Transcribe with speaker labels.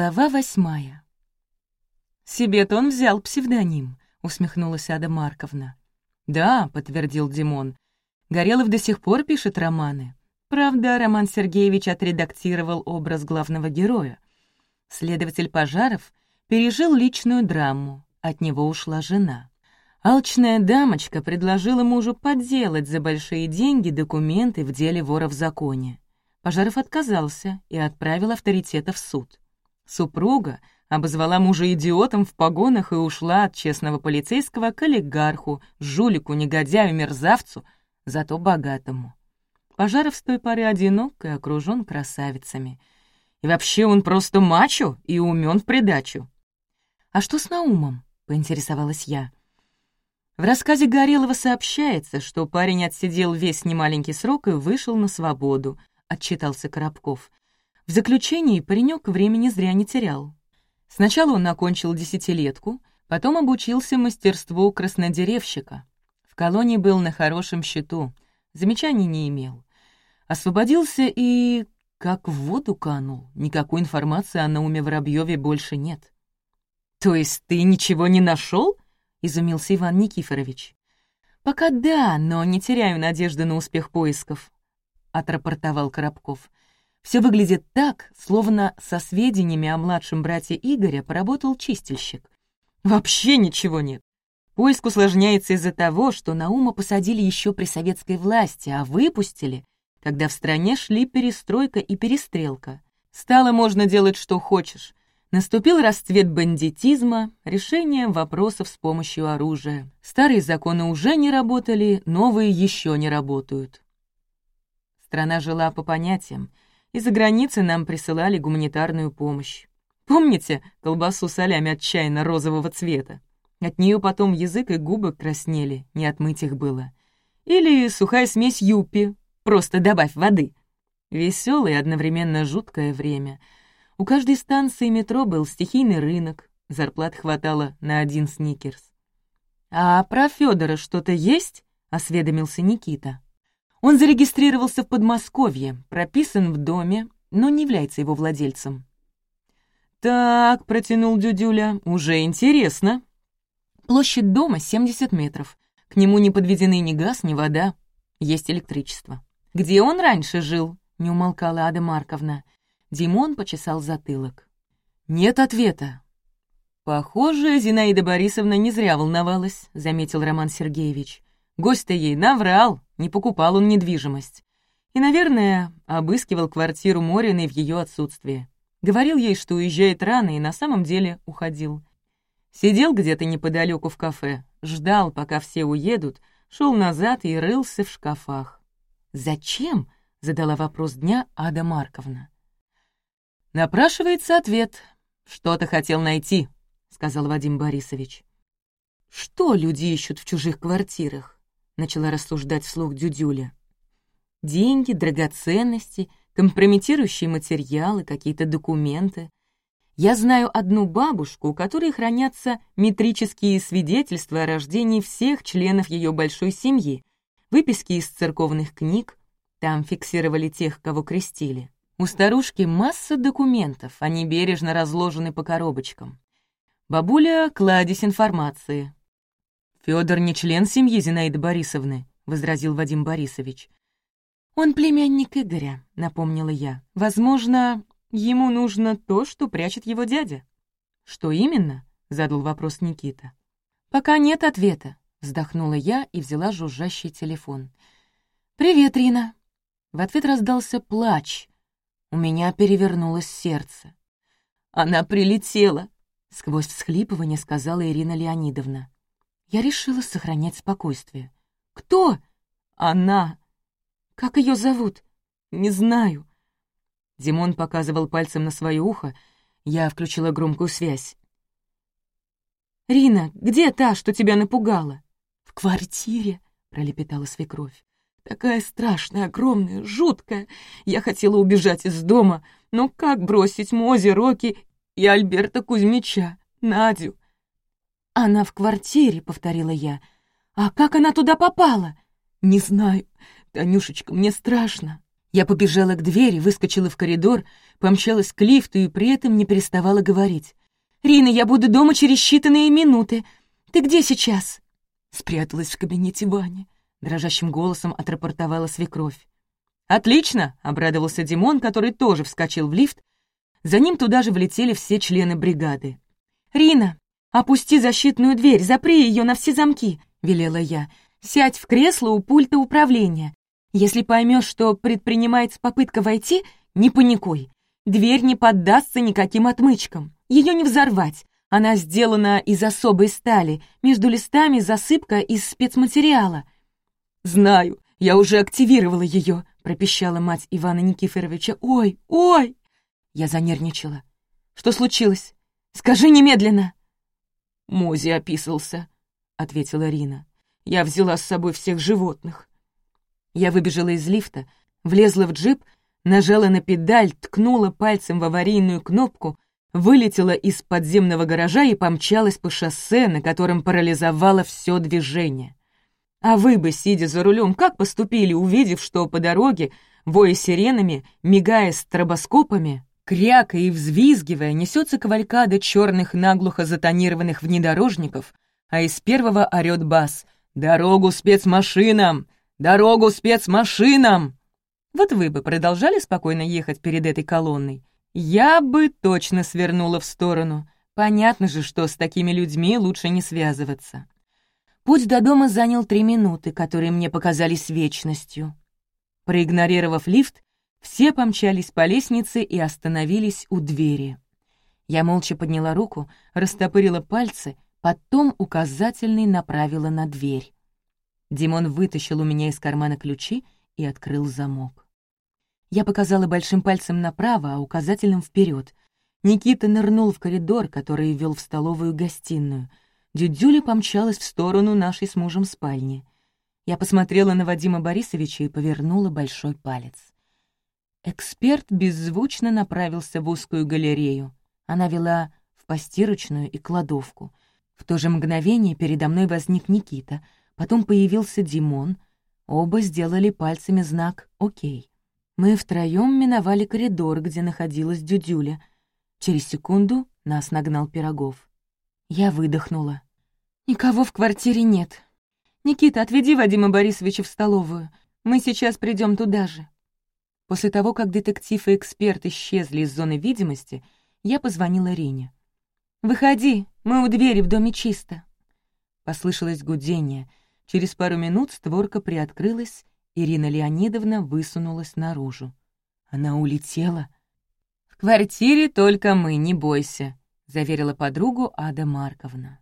Speaker 1: Глава восьмая. «Себе-то он взял псевдоним», — усмехнулась Ада Марковна. «Да», — подтвердил Димон. «Горелов до сих пор пишет романы. Правда, Роман Сергеевич отредактировал образ главного героя. Следователь Пожаров пережил личную драму, от него ушла жена. Алчная дамочка предложила мужу подделать за большие деньги документы в деле вора в законе. Пожаров отказался и отправил авторитета в суд. Супруга обозвала мужа идиотом в погонах и ушла от честного полицейского к олигарху, жулику, негодяю, мерзавцу, зато богатому. Пожаров с той поры одинок и окружен красавицами. И вообще он просто мачо и умен в придачу. «А что с Наумом?» — поинтересовалась я. В рассказе Горелого сообщается, что парень отсидел весь немаленький срок и вышел на свободу, отчитался Коробков. В заключении паренек времени зря не терял. Сначала он окончил десятилетку, потом обучился мастерству краснодеревщика. В колонии был на хорошем счету, замечаний не имел. Освободился и... как в воду канул. Никакой информации о Науме Воробьеве больше нет. «То есть ты ничего не нашел? изумился Иван Никифорович. «Пока да, но не теряю надежды на успех поисков», — отрапортовал Коробков. Все выглядит так, словно со сведениями о младшем брате Игоря поработал чистильщик. Вообще ничего нет. Поиск усложняется из-за того, что Наума посадили еще при советской власти, а выпустили, когда в стране шли перестройка и перестрелка. Стало можно делать, что хочешь. Наступил расцвет бандитизма, решение вопросов с помощью оружия. Старые законы уже не работали, новые еще не работают. Страна жила по понятиям. Из-за границы нам присылали гуманитарную помощь. Помните колбасу солями отчаянно розового цвета? От нее потом язык и губы краснели, не отмыть их было. Или сухая смесь юпи, Просто добавь воды. Веселое и одновременно жуткое время. У каждой станции метро был стихийный рынок, зарплат хватало на один сникерс. «А про Федора что-то есть?» — осведомился Никита. Он зарегистрировался в Подмосковье, прописан в доме, но не является его владельцем. «Так», — протянул Дюдюля, — «уже интересно». Площадь дома 70 метров. К нему не подведены ни газ, ни вода. Есть электричество. Где он раньше жил?» — не умолкала Ада Марковна. Димон почесал затылок. «Нет ответа». «Похоже, Зинаида Борисовна не зря волновалась», — заметил Роман Сергеевич. «Гость-то ей наврал, не покупал он недвижимость. И, наверное, обыскивал квартиру Мориной в ее отсутствие. Говорил ей, что уезжает рано, и на самом деле уходил. Сидел где-то неподалеку в кафе, ждал, пока все уедут, шел назад и рылся в шкафах. «Зачем?» — задала вопрос дня Ада Марковна. «Напрашивается ответ. Что ты хотел найти?» — сказал Вадим Борисович. «Что люди ищут в чужих квартирах?» — начала рассуждать вслух Дюдюля. «Деньги, драгоценности, компрометирующие материалы, какие-то документы. Я знаю одну бабушку, у которой хранятся метрические свидетельства о рождении всех членов ее большой семьи, выписки из церковных книг, там фиксировали тех, кого крестили. У старушки масса документов, они бережно разложены по коробочкам. Бабуля — кладезь информации. Федор не член семьи Зинаиды Борисовны», — возразил Вадим Борисович. «Он племянник Игоря», — напомнила я. «Возможно, ему нужно то, что прячет его дядя». «Что именно?» — задал вопрос Никита. «Пока нет ответа. Вздохнула я и взяла жужжащий телефон. «Привет, Рина!» В ответ раздался плач. У меня перевернулось сердце. «Она прилетела!» — сквозь всхлипывание сказала Ирина Леонидовна. Я решила сохранять спокойствие. «Кто?» «Она!» «Как ее зовут?» «Не знаю». Димон показывал пальцем на свое ухо. Я включила громкую связь. «Рина, где та, что тебя напугала?» «В квартире», — пролепетала свекровь. «Такая страшная, огромная, жуткая. Я хотела убежать из дома, но как бросить Мози, Роки и Альберта Кузьмича, Надю?» «Она в квартире», — повторила я. «А как она туда попала?» «Не знаю. Танюшечка, мне страшно». Я побежала к двери, выскочила в коридор, помчалась к лифту и при этом не переставала говорить. «Рина, я буду дома через считанные минуты. Ты где сейчас?» Спряталась в кабинете Вани. Дрожащим голосом отрапортовала свекровь. «Отлично!» — обрадовался Димон, который тоже вскочил в лифт. За ним туда же влетели все члены бригады. «Рина, опусти защитную дверь, запри ее на все замки», — велела я. «Сядь в кресло у пульта управления. Если поймешь, что предпринимается попытка войти, не паникуй. Дверь не поддастся никаким отмычкам. Ее не взорвать. Она сделана из особой стали, между листами засыпка из спецматериала». «Знаю, я уже активировала ее», — пропищала мать Ивана Никифоровича. «Ой, ой!» Я занервничала. «Что случилось? Скажи немедленно!» «Мози описался», — ответила Рина. «Я взяла с собой всех животных». Я выбежала из лифта, влезла в джип, нажала на педаль, ткнула пальцем в аварийную кнопку, вылетела из подземного гаража и помчалась по шоссе, на котором парализовала все движение. А вы бы, сидя за рулем, как поступили, увидев, что по дороге, воя сиренами, мигая стробоскопами, крякая и взвизгивая, несется кавалькада черных наглухо затонированных внедорожников, а из первого орёт бас «Дорогу спецмашинам! Дорогу спецмашинам!» Вот вы бы продолжали спокойно ехать перед этой колонной. Я бы точно свернула в сторону. Понятно же, что с такими людьми лучше не связываться. Путь до дома занял три минуты, которые мне показались вечностью. Проигнорировав лифт, все помчались по лестнице и остановились у двери. Я молча подняла руку, растопырила пальцы, потом указательный направила на дверь. Димон вытащил у меня из кармана ключи и открыл замок. Я показала большим пальцем направо, а указательным вперед. Никита нырнул в коридор, который вел в столовую-гостиную — Дюдюля помчалась в сторону нашей с мужем спальни. Я посмотрела на Вадима Борисовича и повернула большой палец. Эксперт беззвучно направился в узкую галерею. Она вела в постирочную и кладовку. В то же мгновение передо мной возник Никита, потом появился Димон. Оба сделали пальцами знак «Окей». Мы втроем миновали коридор, где находилась Дюдюля. Через секунду нас нагнал Пирогов. Я выдохнула. «Никого в квартире нет. Никита, отведи Вадима Борисовича в столовую. Мы сейчас придем туда же». После того, как детектив и эксперт исчезли из зоны видимости, я позвонила Рине. «Выходи, мы у двери в доме чисто». Послышалось гудение. Через пару минут створка приоткрылась, Ирина Леонидовна высунулась наружу. Она улетела. «В квартире только мы, не бойся», заверила подругу Ада Марковна.